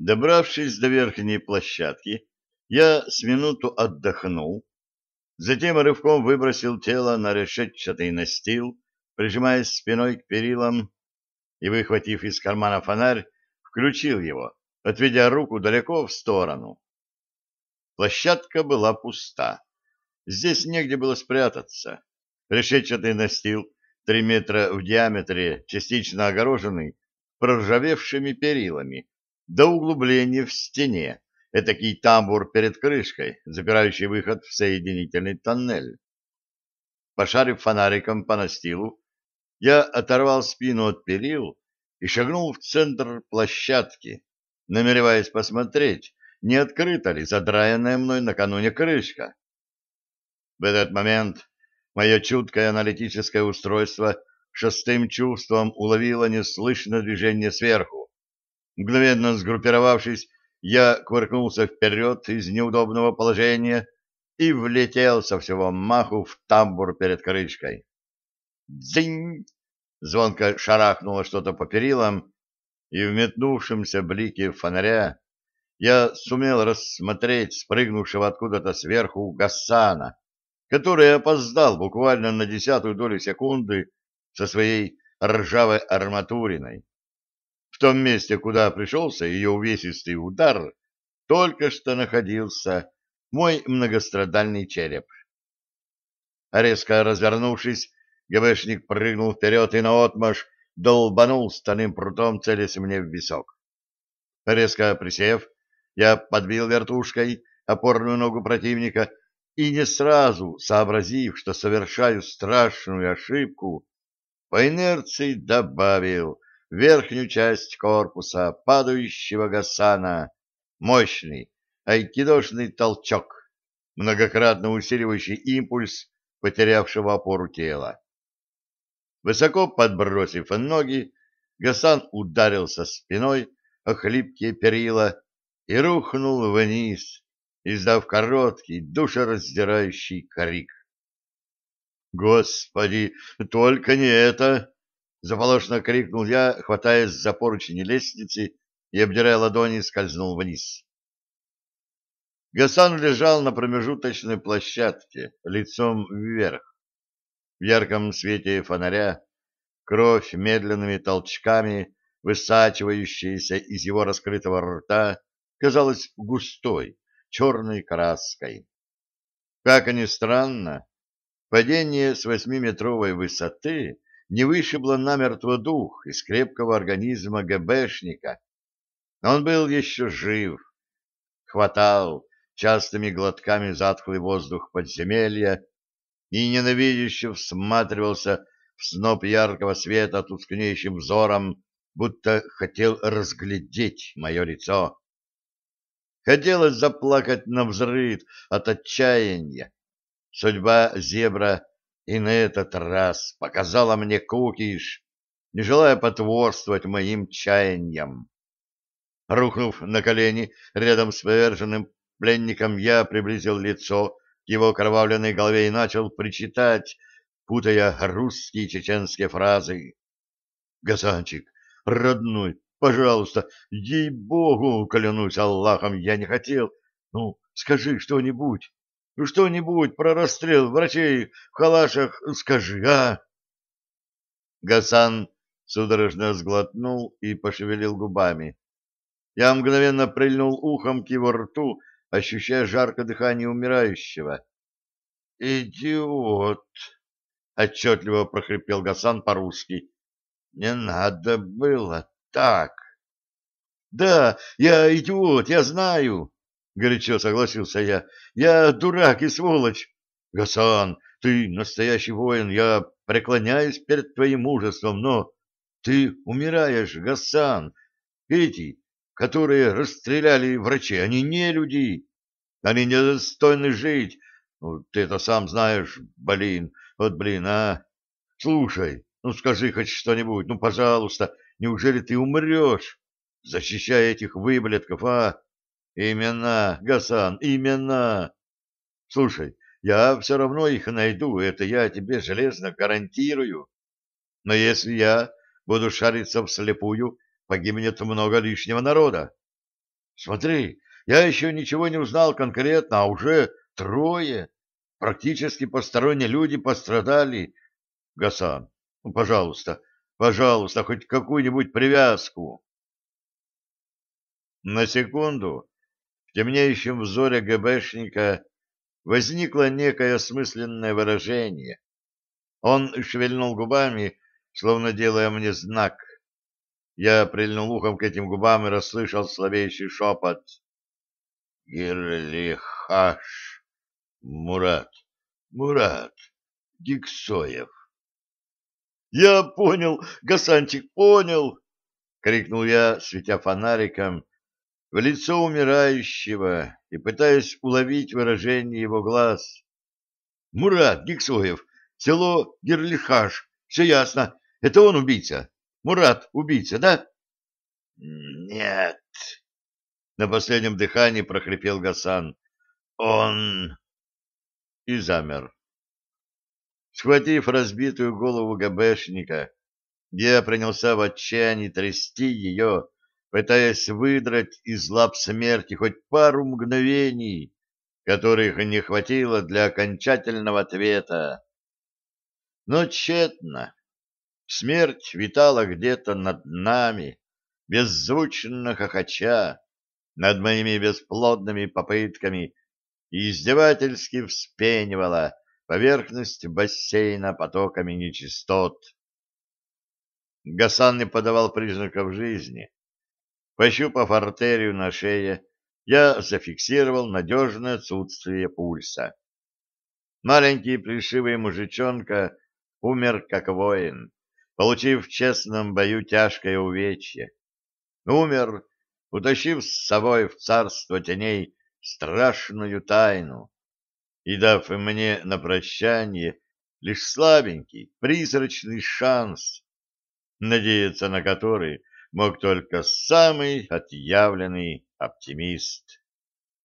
Добравшись до верхней площадки, я с минуту отдохнул, затем рывком выбросил тело на решетчатый настил, прижимаясь спиной к перилам, и, выхватив из кармана фонарь, включил его, отведя руку далеко в сторону. Площадка была пуста. Здесь негде было спрятаться. Решетчатый настил, три метра в диаметре, частично огороженный, проржавевшими перилами, до углубления в стене, этакий тамбур перед крышкой, запирающий выход в соединительный тоннель. Пошарив фонариком по настилу, я оторвал спину от перил и шагнул в центр площадки, намереваясь посмотреть, не открыта ли задраенная мной накануне крышка. В этот момент мое чуткое аналитическое устройство шестым чувством уловило неслышное движение сверху. Мгновенно сгруппировавшись, я кувыркнулся вперед из неудобного положения и влетел со всего маху в тамбур перед крышкой. «Дзинь!» — звонко шарахнуло что-то по перилам, и в метнувшемся блике фонаря я сумел рассмотреть спрыгнувшего откуда-то сверху Гасана, который опоздал буквально на десятую долю секунды со своей ржавой арматуриной том месте, куда пришелся ее увесистый удар, только что находился мой многострадальный череп. Резко развернувшись, ГБшник прыгнул вперед и наотмашь долбанул стальным прутом, целясь мне в висок. Резко присев, я подбил вертушкой опорную ногу противника и не сразу, сообразив, что совершаю страшную ошибку, по инерции добавил верхнюю часть корпуса падающего Гасана мощный айкидошный толчок, многократно усиливающий импульс потерявшего опору тела. Высоко подбросив ноги, Гасан ударился спиной о хлипкие перила и рухнул вниз, издав короткий, душераздирающий крик. «Господи, только не это!» Заполошно крикнул я, хватаясь за поручни лестницы и, обдирая ладони, скользнул вниз. Гасан лежал на промежуточной площадке, лицом вверх. В ярком свете фонаря кровь медленными толчками, высачивающаяся из его раскрытого рта, казалась густой, черной краской. Как ни странно, падение с восьмиметровой высоты не вышибло намертво дух из крепкого организма ГБшника. Он был еще жив, хватал частыми глотками затхлый воздух подземелья и ненавидяще всматривался в сноп яркого света тускнеющим взором, будто хотел разглядеть мое лицо. Хотелось заплакать на взрыв от отчаяния. Судьба зебра и на этот раз показала мне кукиш, не желая потворствовать моим чаяниям. Рухнув на колени рядом с поверженным пленником, я приблизил лицо к его кровавленной голове и начал причитать, путая русские и чеченские фразы. «Газанчик, родной, пожалуйста, ей-богу, клянусь Аллахом, я не хотел. Ну, скажи что-нибудь». Ну что-нибудь про расстрел врачей в халашах скажи, а? Гасан судорожно сглотнул и пошевелил губами. Я мгновенно прильнул ухом к его рту, ощущая жаркое дыхание умирающего. «Идиот!» — отчетливо прохрипел Гасан по-русски. «Не надо было так!» «Да, я идиот, я знаю!» — горячо согласился я. — Я дурак и сволочь. Гасан, ты настоящий воин, я преклоняюсь перед твоим мужеством, но ты умираешь, Гасан. Эти, которые расстреляли врачей, они не люди. Они недостойны жить. Ну, ты это сам знаешь, блин. Вот, блин, а. Слушай, ну скажи хоть что-нибудь, ну, пожалуйста, неужели ты умрешь, защищая этих выблетков, а? Именно, Гасан, именно. Слушай, я все равно их найду, это я тебе железно гарантирую. Но если я буду шариться вслепую, погибнет много лишнего народа. Смотри, я еще ничего не узнал конкретно, а уже трое. Практически посторонние люди пострадали. Гасан, ну, пожалуйста, пожалуйста, хоть какую-нибудь привязку. На секунду в темнеющем взоре ГБшника возникло некое осмысленное выражение. Он шевельнул губами, словно делая мне знак. Я прильнул ухом к этим губам и расслышал слабейший шепот. «Гирлихаш! Мурат! Мурат! Гиксоев!» «Я понял, Гасанчик, понял!» — крикнул я, светя фонариком в лицо умирающего и пытаясь уловить выражение его глаз. «Мурат Гиксоев, село Герлихаш, все ясно, это он убийца. Мурат убийца, да?» «Нет!» — на последнем дыхании прохрипел Гасан. «Он...» И замер. Схватив разбитую голову ГБшника, я принялся в отчаянии трясти ее, пытаясь выдрать из лап смерти хоть пару мгновений, которых не хватило для окончательного ответа. Но тщетно. Смерть витала где-то над нами, беззвучно хохоча, над моими бесплодными попытками и издевательски вспенивала поверхность бассейна потоками нечистот. Гасан не подавал признаков жизни. Пощупав артерию на шее, я зафиксировал надежное отсутствие пульса. Маленький плешивый мужичонка умер как воин, получив в честном бою тяжкое увечье. Умер, утащив с собой в царство теней страшную тайну и дав мне на прощание лишь слабенький, призрачный шанс, надеяться на который мог только самый отъявленный оптимист.